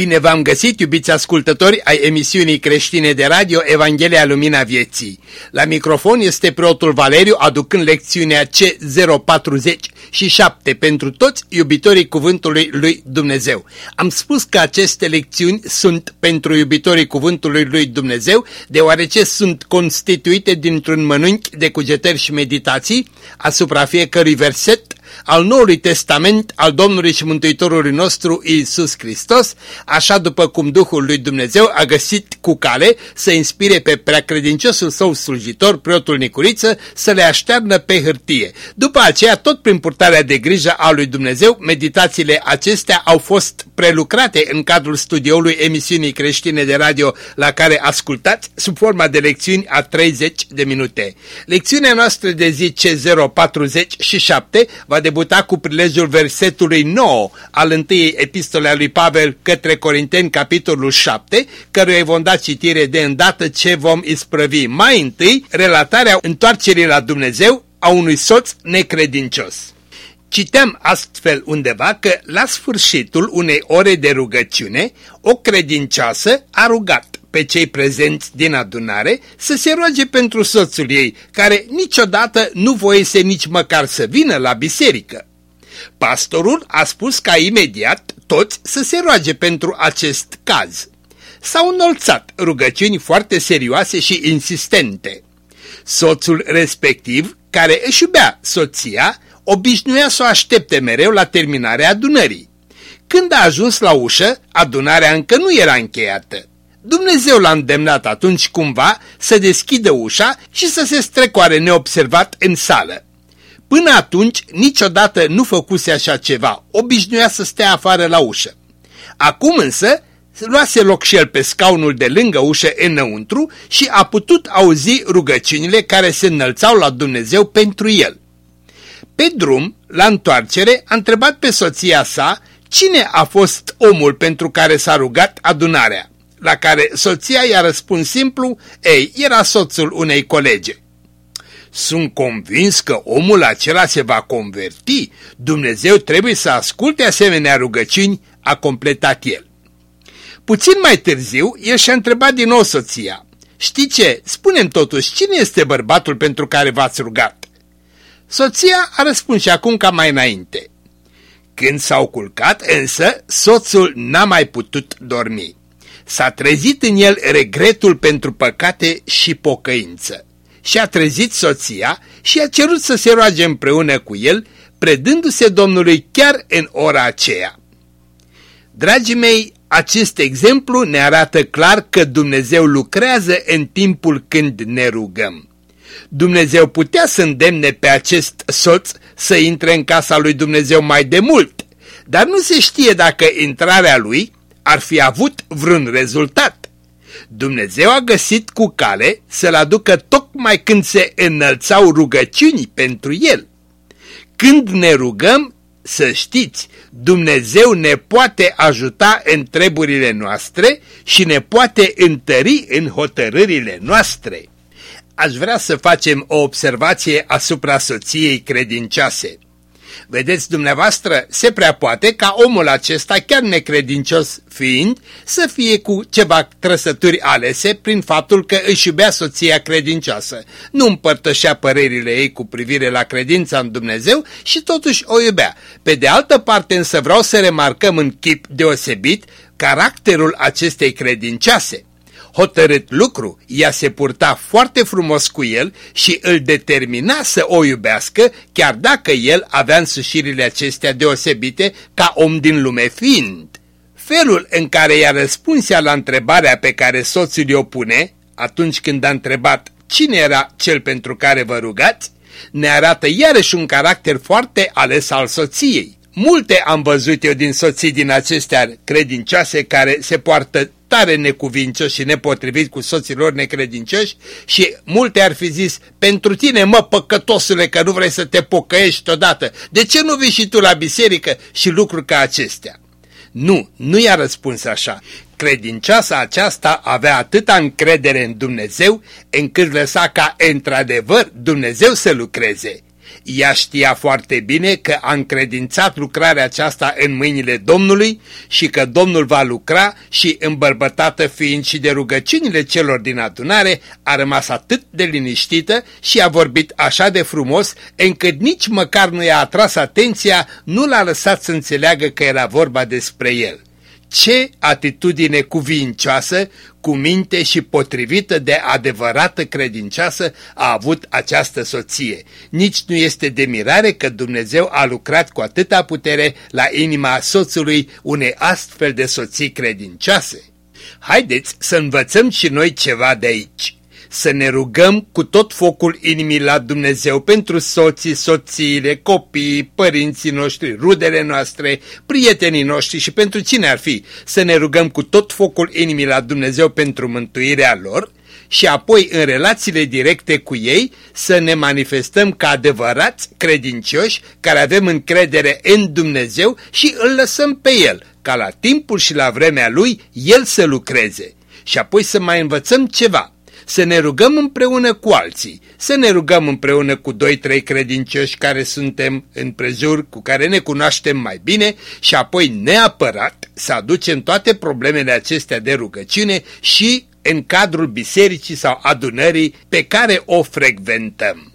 Bine v-am găsit, iubiți ascultători ai emisiunii creștine de radio Evanghelia Lumina Vieții. La microfon este preotul Valeriu aducând lecțiunea C040 și 7 pentru toți iubitorii Cuvântului lui Dumnezeu. Am spus că aceste lecțiuni sunt pentru iubitorii Cuvântului lui Dumnezeu, deoarece sunt constituite dintr-un mănânchi de cugetări și meditații asupra fiecărui verset al Noului Testament al Domnului și Mântuitorului nostru Iisus Hristos, așa după cum Duhul lui Dumnezeu a găsit cu cale să inspire pe preacredinciosul său slujitor, preotul Nicuriță, să le aștearnă pe hârtie. După aceea, tot prin purtarea de grijă a lui Dumnezeu, meditațiile acestea au fost prelucrate în cadrul studioului emisiunii creștine de radio la care ascultați sub forma de lecțiuni a 30 de minute. Lecțiunea noastră de zi C047 va debuta cu prilejul versetului 9 al întâiei epistole a lui Pavel către Corinteni, capitolul 7, căruia îi vom da citire de îndată ce vom isprăvi. Mai întâi, relatarea întoarcerii la Dumnezeu a unui soț necredincios. Citeam astfel undeva că la sfârșitul unei ore de rugăciune, o credincioasă a rugat pe cei prezenți din adunare să se roage pentru soțul ei, care niciodată nu voise nici măcar să vină la biserică. Pastorul a spus ca imediat toți să se roage pentru acest caz. S-au înălțat rugăciuni foarte serioase și insistente. Soțul respectiv, care își iubea soția, obișnuia să o aștepte mereu la terminarea adunării. Când a ajuns la ușă, adunarea încă nu era încheiată. Dumnezeu l-a îndemnat atunci cumva să deschidă ușa și să se strecoare neobservat în sală. Până atunci niciodată nu făcuse așa ceva, obișnuia să stea afară la ușă. Acum însă luase loc și el pe scaunul de lângă ușă înăuntru și a putut auzi rugăciunile care se înălțau la Dumnezeu pentru el. Pe drum, la întoarcere, a întrebat pe soția sa cine a fost omul pentru care s-a rugat adunarea, la care soția i-a răspuns simplu, ei, era soțul unei colege. Sunt convins că omul acela se va converti, Dumnezeu trebuie să asculte asemenea rugăciuni, a completat el. Puțin mai târziu, el și-a întrebat din nou soția, știi ce, spune totuși, cine este bărbatul pentru care v-ați rugat? Soția a răspuns și acum ca mai înainte. Când s-au culcat, însă, soțul n-a mai putut dormi. S-a trezit în el regretul pentru păcate și pocăință. Și a trezit soția și a cerut să se roage împreună cu el, predându-se Domnului chiar în ora aceea. Dragii mei, acest exemplu ne arată clar că Dumnezeu lucrează în timpul când ne rugăm. Dumnezeu putea să îndemne pe acest soț să intre în casa lui Dumnezeu mai de mult, dar nu se știe dacă intrarea lui ar fi avut vreun rezultat. Dumnezeu a găsit cu cale să-l aducă tocmai când se înălțau rugăciuni pentru el. Când ne rugăm, să știți, Dumnezeu ne poate ajuta în treburile noastre și ne poate întări în hotărârile noastre aș vrea să facem o observație asupra soției credincioase. Vedeți dumneavoastră, se prea poate ca omul acesta, chiar necredincios fiind, să fie cu ceva trăsături alese prin faptul că își iubea soția credincioasă. Nu împărtășea părerile ei cu privire la credința în Dumnezeu și totuși o iubea. Pe de altă parte însă vreau să remarcăm în chip deosebit caracterul acestei credincioase hotărât lucru, ea se purta foarte frumos cu el și îl determina să o iubească, chiar dacă el avea însușirile acestea deosebite ca om din lume fiind. Felul în care i-a răspuns ea la întrebarea pe care soțul o pune, atunci când a întrebat cine era cel pentru care vă rugați, ne arată iarăși un caracter foarte ales al soției. Multe am văzut eu din soții din acestea credincioase care se poartă tare necuvincioși și nepotrivit cu soților necredincioși și multe ar fi zis, pentru tine, mă, păcătosule, că nu vrei să te pocăiești odată, de ce nu vii și tu la biserică și lucruri ca acestea? Nu, nu i-a răspuns așa. Credincioasa aceasta avea atâta încredere în Dumnezeu, încât lăsa ca, într-adevăr, Dumnezeu să lucreze. Ea știa foarte bine că a încredințat lucrarea aceasta în mâinile Domnului și că Domnul va lucra și îmbărbătată fiind și de rugăciunile celor din adunare, a rămas atât de liniștită și a vorbit așa de frumos încât nici măcar nu i-a atras atenția, nu l-a lăsat să înțeleagă că era vorba despre el. Ce atitudine cuvincioasă, cu minte și potrivită de adevărată credincioasă a avut această soție. Nici nu este de mirare că Dumnezeu a lucrat cu atâta putere la inima soțului unei astfel de soții credincioase. Haideți să învățăm și noi ceva de aici să ne rugăm cu tot focul inimii la Dumnezeu pentru soții, soțiile, copiii, părinții noștri, rudele noastre, prietenii noștri și pentru cine ar fi, să ne rugăm cu tot focul inimii la Dumnezeu pentru mântuirea lor și apoi în relațiile directe cu ei să ne manifestăm ca adevărați credincioși care avem încredere în Dumnezeu și îl lăsăm pe El, ca la timpul și la vremea Lui El să lucreze. Și apoi să mai învățăm ceva să ne rugăm împreună cu alții, să ne rugăm împreună cu doi-trei credincioși care suntem în prejur, cu care ne cunoaștem mai bine și apoi neapărat să aducem toate problemele acestea de rugăciune și în cadrul bisericii sau adunării pe care o frecventăm.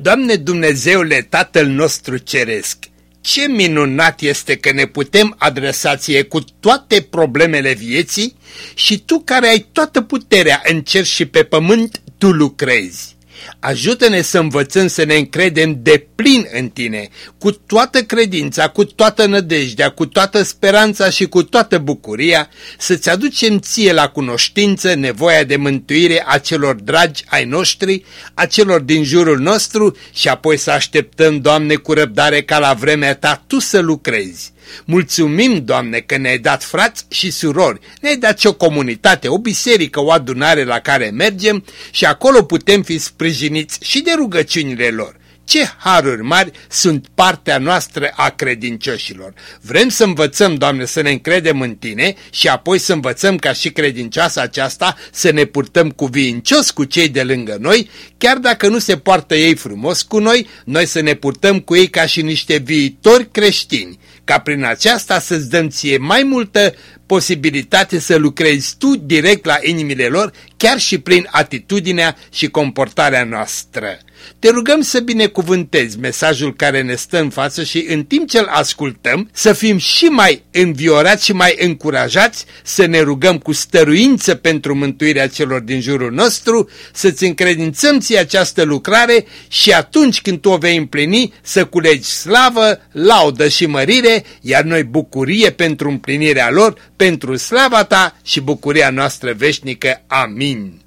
Doamne Dumnezeule Tatăl nostru Ceresc, ce minunat este că ne putem adresa ție cu toate problemele vieții și tu care ai toată puterea în cer și pe pământ, tu lucrezi. Ajută-ne să învățăm să ne încredem de plin în tine, cu toată credința, cu toată nădejdea, cu toată speranța și cu toată bucuria, să-ți aducem ție la cunoștință nevoia de mântuire a celor dragi ai noștri, a celor din jurul nostru și apoi să așteptăm, Doamne, cu răbdare ca la vremea ta Tu să lucrezi. Mulțumim, Doamne, că ne-ai dat frați și surori, ne-ai dat și o comunitate, o biserică, o adunare la care mergem și acolo putem fi sprijiniți și de rugăciunile lor. Ce haruri mari sunt partea noastră a credincioșilor. Vrem să învățăm, Doamne, să ne încredem în Tine și apoi să învățăm ca și credincioasa aceasta să ne purtăm cuvincios cu cei de lângă noi, chiar dacă nu se poartă ei frumos cu noi, noi să ne purtăm cu ei ca și niște viitori creștini ca prin aceasta să-ți dăm ție mai multă posibilitate să lucrezi tu direct la inimile lor, chiar și prin atitudinea și comportarea noastră. Te rugăm să binecuvântezi mesajul care ne stă în față și în timp ce îl ascultăm să fim și mai înviorați și mai încurajați să ne rugăm cu stăruință pentru mântuirea celor din jurul nostru, să-ți încredințăm ție această lucrare și atunci când tu o vei împlini să culegi slavă, laudă și mărire, iar noi bucurie pentru împlinirea lor, pentru slava ta și bucuria noastră veșnică. Amin.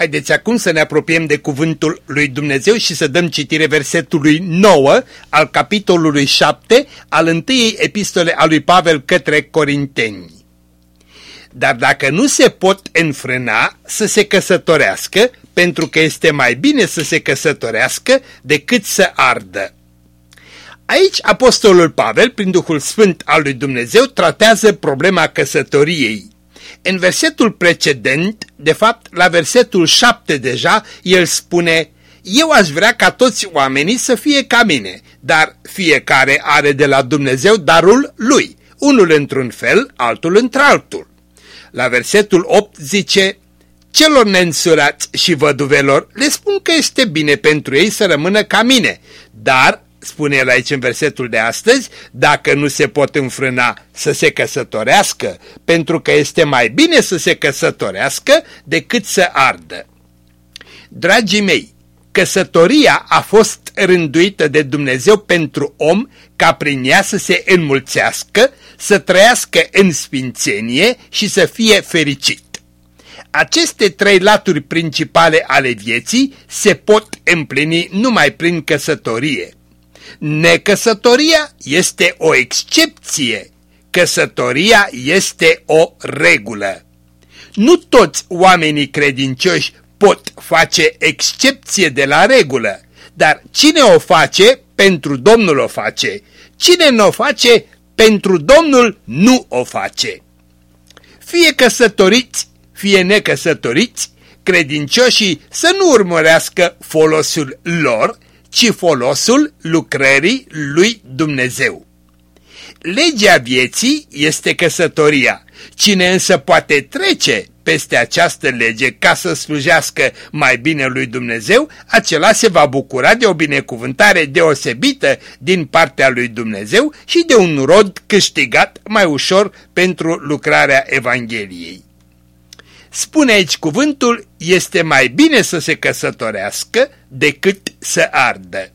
Haideți acum să ne apropiem de cuvântul lui Dumnezeu și să dăm citire versetului 9 al capitolului 7 al întâiei epistole a lui Pavel către Corinteni. Dar dacă nu se pot înfrâna să se căsătorească, pentru că este mai bine să se căsătorească decât să ardă. Aici apostolul Pavel, prin Duhul Sfânt al lui Dumnezeu, tratează problema căsătoriei. În versetul precedent, de fapt la versetul 7 deja, el spune Eu aș vrea ca toți oamenii să fie ca mine, dar fiecare are de la Dumnezeu darul lui, unul într-un fel, altul într-altul. La versetul 8 zice Celor neînsurați și văduvelor le spun că este bine pentru ei să rămână ca mine, dar spune el aici în versetul de astăzi, dacă nu se pot înfrâna să se căsătorească, pentru că este mai bine să se căsătorească decât să ardă. Dragii mei, căsătoria a fost rânduită de Dumnezeu pentru om ca prin ea să se înmulțească, să trăiască în sfințenie și să fie fericit. Aceste trei laturi principale ale vieții se pot împlini numai prin căsătorie. Necăsătoria este o excepție, căsătoria este o regulă. Nu toți oamenii credincioși pot face excepție de la regulă, dar cine o face, pentru Domnul o face. Cine nu o face, pentru Domnul nu o face. Fie căsătoriți, fie necăsătoriți, credincioșii să nu urmărească folosul lor, ci folosul lucrării lui Dumnezeu. Legea vieții este căsătoria. Cine însă poate trece peste această lege ca să slujească mai bine lui Dumnezeu, acela se va bucura de o binecuvântare deosebită din partea lui Dumnezeu și de un rod câștigat mai ușor pentru lucrarea Evangheliei. Spune aici cuvântul, este mai bine să se căsătorească decât să ardă.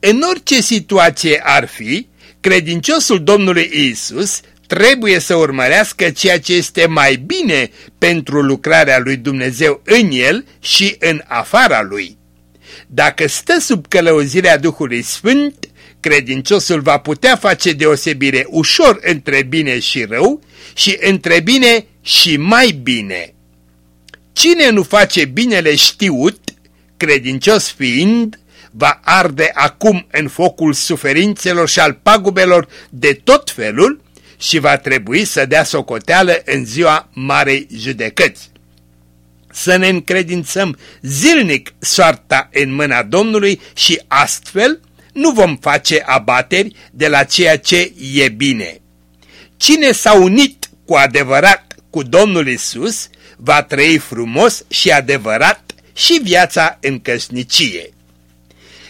În orice situație ar fi, credinciosul Domnului Isus trebuie să urmărească ceea ce este mai bine pentru lucrarea lui Dumnezeu în el și în afara lui. Dacă stă sub călăuzirea Duhului Sfânt, credinciosul va putea face deosebire ușor între bine și rău și între bine și mai bine. Cine nu face binele știut, credincios fiind, va arde acum în focul suferințelor și al pagubelor de tot felul și va trebui să dea socoteală în ziua Marei Judecăți. Să ne încredințăm zilnic soarta în mâna Domnului și astfel nu vom face abateri de la ceea ce e bine. Cine s-a unit cu adevărat cu Domnul Isus va trăi frumos și adevărat și viața în căsnicie.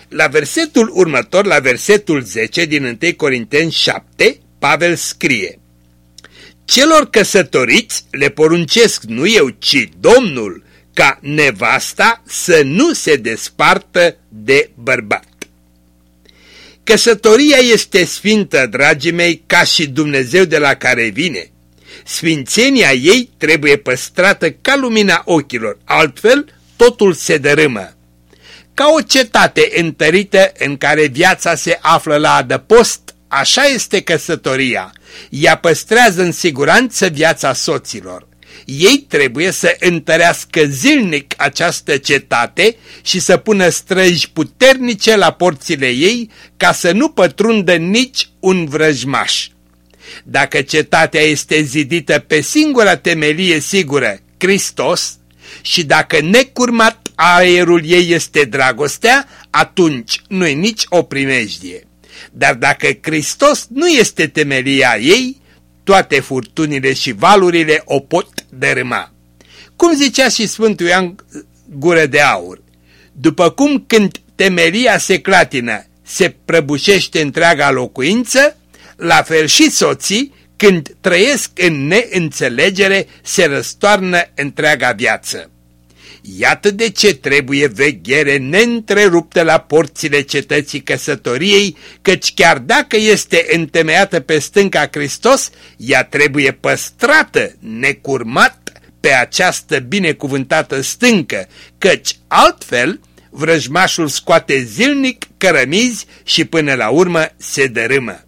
La versetul următor, la versetul 10 din 1 Corinteni 7, Pavel scrie Celor căsătoriți le poruncesc nu eu, ci Domnul, ca nevasta să nu se despartă de bărbat. Căsătoria este sfintă, dragii mei, ca și Dumnezeu de la care vine. Sfințenia ei trebuie păstrată ca lumina ochilor, altfel totul se dărâmă. Ca o cetate întărită în care viața se află la adăpost, așa este căsătoria. Ea păstrează în siguranță viața soților. Ei trebuie să întărească zilnic această cetate și să pună străji puternice la porțile ei ca să nu pătrundă nici un vrăjmaș. Dacă cetatea este zidită pe singura temelie sigură, Hristos, și dacă necurmat aerul ei este dragostea, atunci nu e nici o primejdie. Dar dacă Hristos nu este temelia ei, toate furtunile și valurile o pot dărâma. Cum zicea și Sfântul Ioan Gură de Aur, după cum când temelia se clatină, se prăbușește întreaga locuință, la fel și soții, când trăiesc în neînțelegere, se răstoarnă întreaga viață. Iată de ce trebuie veghere neîntreruptă la porțile cetății căsătoriei, căci chiar dacă este întemeiată pe stânca Hristos, ea trebuie păstrată, necurmat, pe această binecuvântată stâncă, căci altfel vrăjmașul scoate zilnic cărămizi și până la urmă se dărâmă.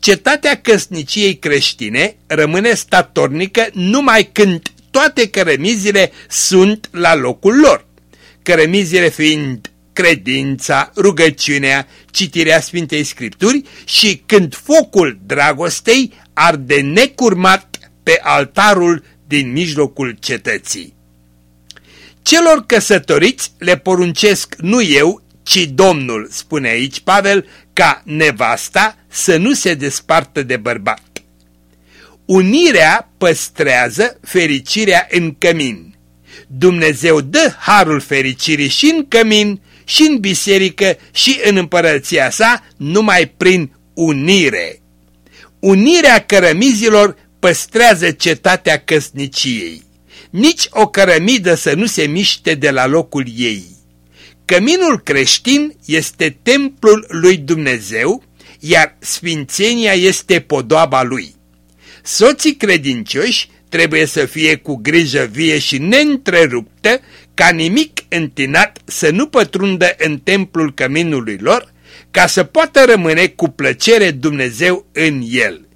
Cetatea căsniciei creștine rămâne statornică numai când toate cărămizile sunt la locul lor, cărămizile fiind credința, rugăciunea, citirea Sfintei Scripturi și când focul dragostei arde necurmat pe altarul din mijlocul cetății. Celor căsătoriți le poruncesc nu eu, ci Domnul, spune aici Pavel, ca nevasta să nu se despartă de bărbat. Unirea păstrează fericirea în cămin. Dumnezeu dă harul fericirii și în cămin, și în biserică, și în împărăția sa, numai prin unire. Unirea cărămizilor păstrează cetatea căsniciei. Nici o cărămidă să nu se miște de la locul ei. Căminul creștin este templul lui Dumnezeu, iar sfințenia este podoaba lui. Soții credincioși trebuie să fie cu grijă vie și neîntreruptă ca nimic întinat să nu pătrundă în templul căminului lor, ca să poată rămâne cu plăcere Dumnezeu în el.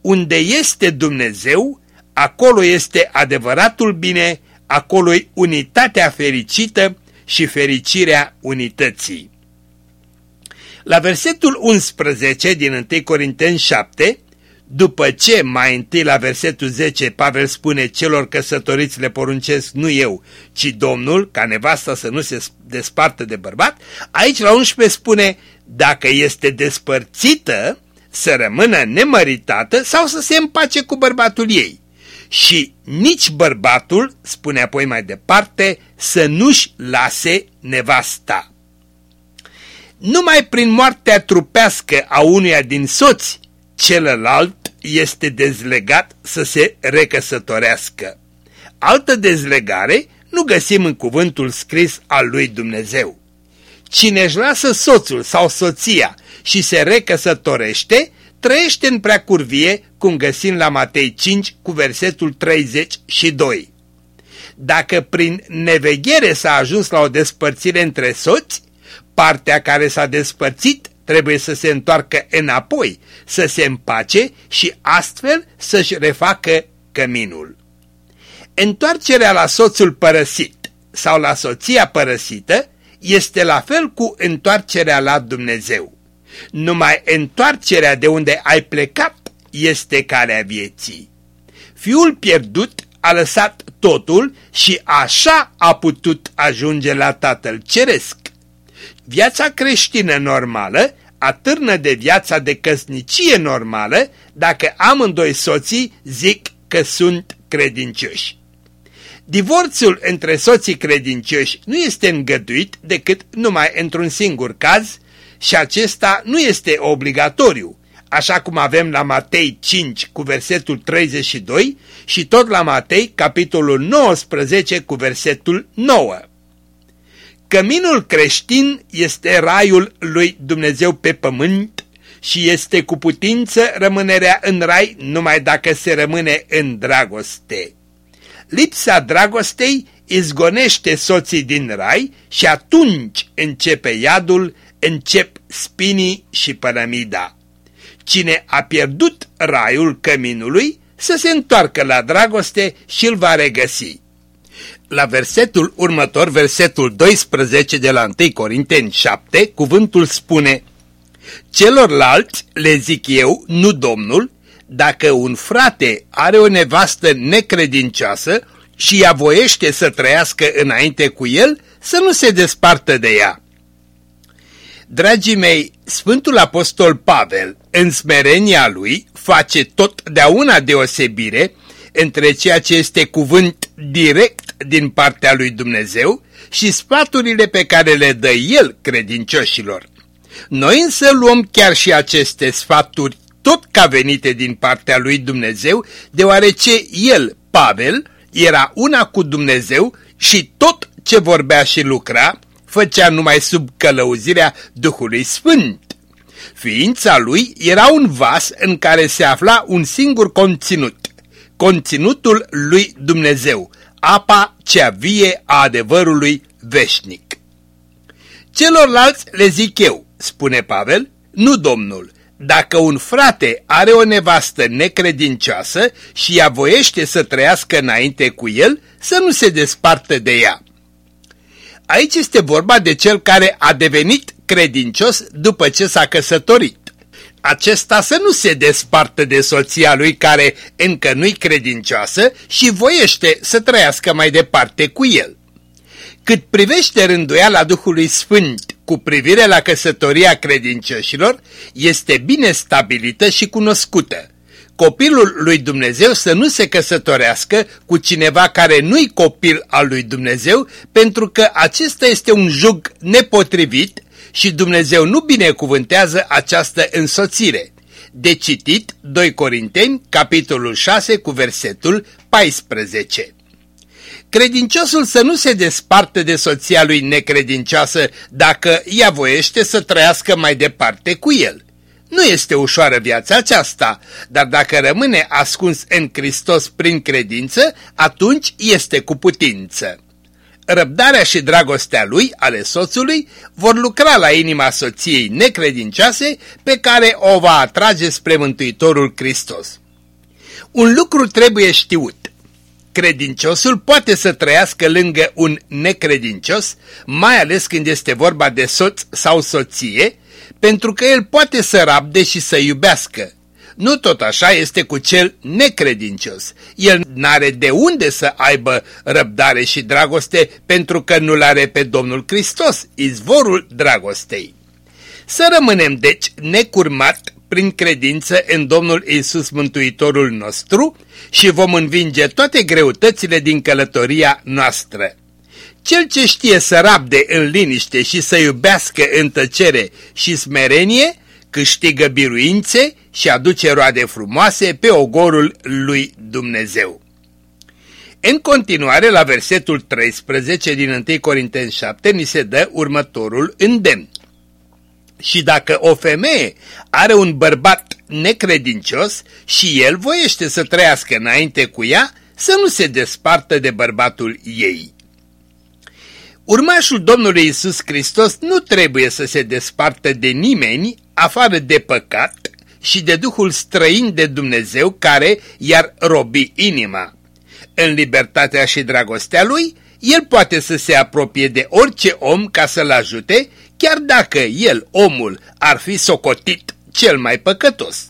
Unde este Dumnezeu, acolo este adevăratul bine, acolo e unitatea fericită și fericirea unității. La versetul 11 din 1 Corinteni 7, după ce mai întâi la versetul 10 Pavel spune celor căsătoriți le poruncesc nu eu, ci Domnul, ca nevasta să nu se despartă de bărbat, aici la 11 spune dacă este despărțită, să rămână nemăritată sau să se împace cu bărbatul ei. Și nici bărbatul, spune apoi mai departe, să nu-și lase nevasta. Numai prin moartea trupească a unuia din soți, celălalt este dezlegat să se recăsătorească. Altă dezlegare nu găsim în cuvântul scris al lui Dumnezeu. Cine își lasă soțul sau soția și se recăsătorește, trăiește în prea curvie, cum găsim la Matei 5 cu versetul 32. Dacă prin neveghere s-a ajuns la o despărțire între soți, partea care s-a despărțit trebuie să se întoarcă înapoi, să se împace și astfel să-și refacă căminul. Întoarcerea la soțul părăsit sau la soția părăsită este la fel cu întoarcerea la Dumnezeu. Numai întoarcerea de unde ai plecat este calea vieții. Fiul pierdut a lăsat totul și așa a putut ajunge la Tatăl Ceresc. Viața creștină normală atârnă de viața de căsnicie normală dacă amândoi soții zic că sunt credincioși. Divorțul între soții credincioși nu este îngăduit decât numai într-un singur caz și acesta nu este obligatoriu, așa cum avem la Matei 5 cu versetul 32 și tot la Matei capitolul 19 cu versetul 9. Căminul creștin este raiul lui Dumnezeu pe pământ și este cu putință rămânerea în rai numai dacă se rămâne în dragoste. Lipsa dragostei izgonește soții din rai și atunci începe iadul, încep spinii și pălămida. Cine a pierdut raiul căminului să se întoarcă la dragoste și îl va regăsi. La versetul următor, versetul 12 de la 1 Corinteni 7, cuvântul spune Celorlalți le zic eu, nu Domnul, dacă un frate are o nevastă necredincioasă și ea voiește să trăiască înainte cu el, să nu se despartă de ea. Dragii mei, Sfântul Apostol Pavel, în smerenia lui, face totdeauna deosebire între ceea ce este cuvânt direct din partea lui Dumnezeu și sfaturile pe care le dă El credincioșilor. Noi însă luăm chiar și aceste sfaturi tot ca venite din partea lui Dumnezeu, deoarece el, Pavel, era una cu Dumnezeu și tot ce vorbea și lucra, făcea numai sub călăuzirea Duhului Sfânt. Ființa lui era un vas în care se afla un singur conținut, conținutul lui Dumnezeu, apa cea vie a adevărului veșnic. Celorlalți le zic eu, spune Pavel, nu Domnul, dacă un frate are o nevastă necredincioasă și ea voiește să trăiască înainte cu el, să nu se despartă de ea. Aici este vorba de cel care a devenit credincios după ce s-a căsătorit. Acesta să nu se despartă de soția lui care încă nu-i credincioasă și voiește să trăiască mai departe cu el. Cât privește rânduiala Duhului Sfânt cu privire la căsătoria credincioșilor, este bine stabilită și cunoscută. Copilul lui Dumnezeu să nu se căsătorească cu cineva care nu-i copil al lui Dumnezeu, pentru că acesta este un jug nepotrivit și Dumnezeu nu binecuvântează această însoțire. De citit 2 Corinteni, capitolul 6 cu versetul 14. Credinciosul să nu se desparte de soția lui necredincioasă dacă ea voiește să trăiască mai departe cu el. Nu este ușoară viața aceasta, dar dacă rămâne ascuns în Hristos prin credință, atunci este cu putință. Răbdarea și dragostea lui, ale soțului, vor lucra la inima soției necredincioase pe care o va atrage spre Mântuitorul Hristos. Un lucru trebuie știut. Credinciosul poate să trăiască lângă un necredincios, mai ales când este vorba de soț sau soție, pentru că el poate să rabde și să iubească. Nu tot așa este cu cel necredincios. El n-are de unde să aibă răbdare și dragoste pentru că nu-L are pe Domnul Hristos, izvorul dragostei. Să rămânem deci necurmat prin credință în Domnul Isus Mântuitorul nostru și vom învinge toate greutățile din călătoria noastră. Cel ce știe să rabde în liniște și să iubească în tăcere și smerenie, câștigă biruințe și aduce roade frumoase pe ogorul lui Dumnezeu. În continuare, la versetul 13 din 1 Corinteni 7, ni se dă următorul îndemn. Și dacă o femeie are un bărbat necredincios și el voiește să trăiască înainte cu ea, să nu se despartă de bărbatul ei. Urmașul Domnului Isus Hristos nu trebuie să se despartă de nimeni afară de păcat și de Duhul străin de Dumnezeu care i-ar robi inima. În libertatea și dragostea lui, el poate să se apropie de orice om ca să-l ajute, chiar dacă el, omul, ar fi socotit cel mai păcătos.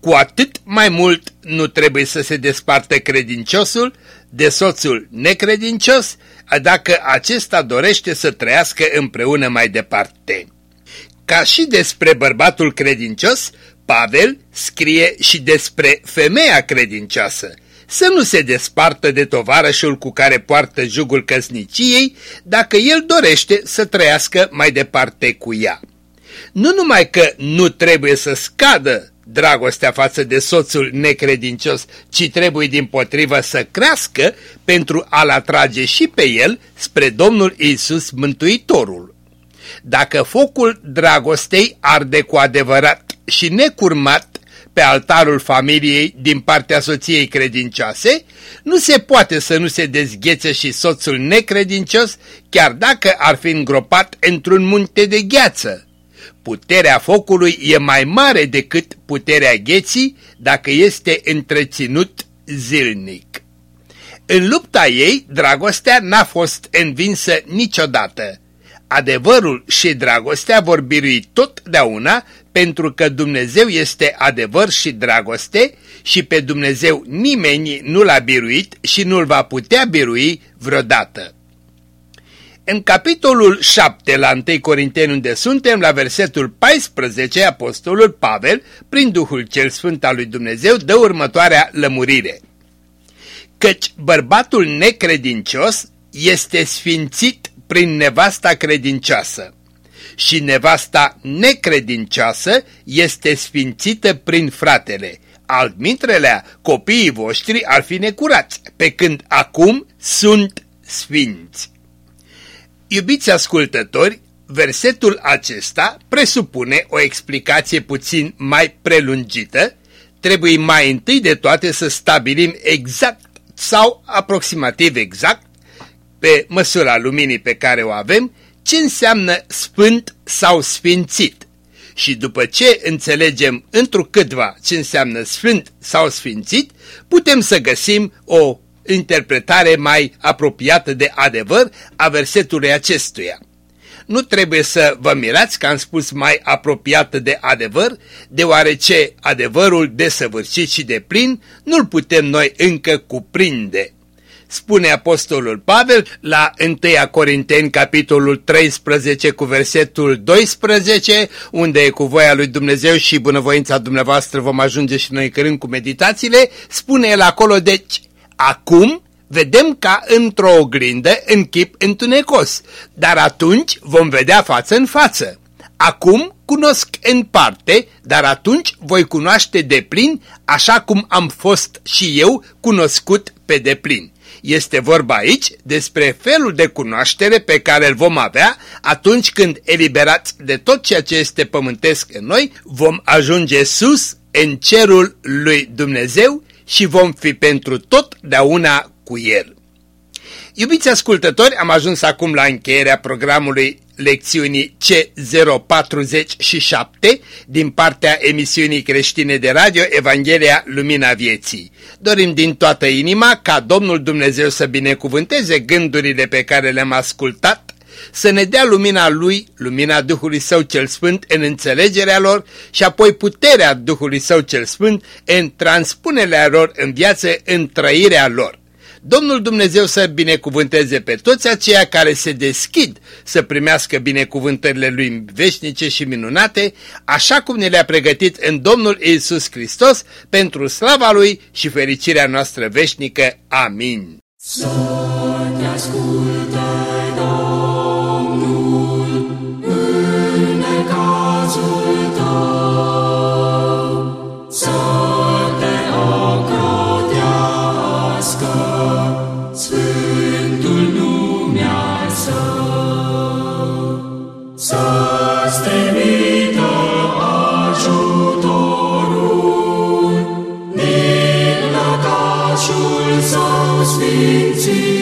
Cu atât mai mult nu trebuie să se despartă credinciosul de soțul necredincios dacă acesta dorește să trăiască împreună mai departe. Ca și despre bărbatul credincios, Pavel scrie și despre femeia credincioasă, să nu se despartă de tovarășul cu care poartă jugul căsniciei dacă el dorește să trăiască mai departe cu ea. Nu numai că nu trebuie să scadă dragostea față de soțul necredincios, ci trebuie din potrivă să crească pentru a-l atrage și pe el spre Domnul Isus Mântuitorul. Dacă focul dragostei arde cu adevărat și necurmat pe altarul familiei din partea soției credincioase, nu se poate să nu se dezghețe și soțul necredincios, chiar dacă ar fi îngropat într-un munte de gheață. Puterea focului e mai mare decât puterea gheții dacă este întreținut zilnic. În lupta ei, dragostea n-a fost învinsă niciodată. Adevărul și dragostea vor birui totdeauna pentru că Dumnezeu este adevăr și dragoste și pe Dumnezeu nimeni nu l-a biruit și nu-l va putea birui vreodată. În capitolul 7 la 1 Corinteni unde suntem la versetul 14, apostolul Pavel, prin Duhul cel Sfânt al lui Dumnezeu, dă următoarea lămurire. Căci bărbatul necredincios este sfințit prin nevasta credincioasă și nevasta necredincioasă este sfințită prin fratele. Altmintrelea, copiii voștri ar fi necurați, pe când acum sunt sfinți. Iubiți ascultători, versetul acesta presupune o explicație puțin mai prelungită, trebuie mai întâi de toate să stabilim exact sau aproximativ exact, pe măsura luminii pe care o avem, ce înseamnă sfânt sau sfințit. Și după ce înțelegem întrucâtva ce înseamnă sfânt sau sfințit, putem să găsim o interpretare mai apropiată de adevăr a versetului acestuia. Nu trebuie să vă mirați că am spus mai apropiată de adevăr, deoarece adevărul desăvârșit și de plin nu-l putem noi încă cuprinde. Spune Apostolul Pavel la 1 Corinteni, capitolul 13, cu versetul 12, unde cu voia lui Dumnezeu și bunăvoința dumneavoastră vom ajunge și noi curând cu meditațiile, spune el acolo, deci, acum vedem ca într-o oglindă în chip întunecos, dar atunci vom vedea față în față. Acum cunosc în parte, dar atunci voi cunoaște de plin, așa cum am fost și eu cunoscut pe deplin. Este vorba aici despre felul de cunoaștere pe care îl vom avea atunci când, eliberați de tot ceea ce este pământesc în noi, vom ajunge sus în cerul lui Dumnezeu și vom fi pentru totdeauna cu El. Iubiți ascultători, am ajuns acum la încheierea programului lecțiunii C047 din partea emisiunii creștine de radio Evanghelia Lumina Vieții. Dorim din toată inima ca Domnul Dumnezeu să binecuvânteze gândurile pe care le-am ascultat, să ne dea lumina Lui, lumina Duhului Său cel Sfânt în înțelegerea lor și apoi puterea Duhului Său cel Sfânt în transpunerea lor în viață, în trăirea lor. Domnul Dumnezeu să binecuvânteze pe toți aceia care se deschid să primească binecuvântările Lui veșnice și minunate, așa cum ne le-a pregătit în Domnul Isus Hristos pentru slava Lui și fericirea noastră veșnică. Amin. Să te asculte, asculte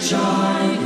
tu.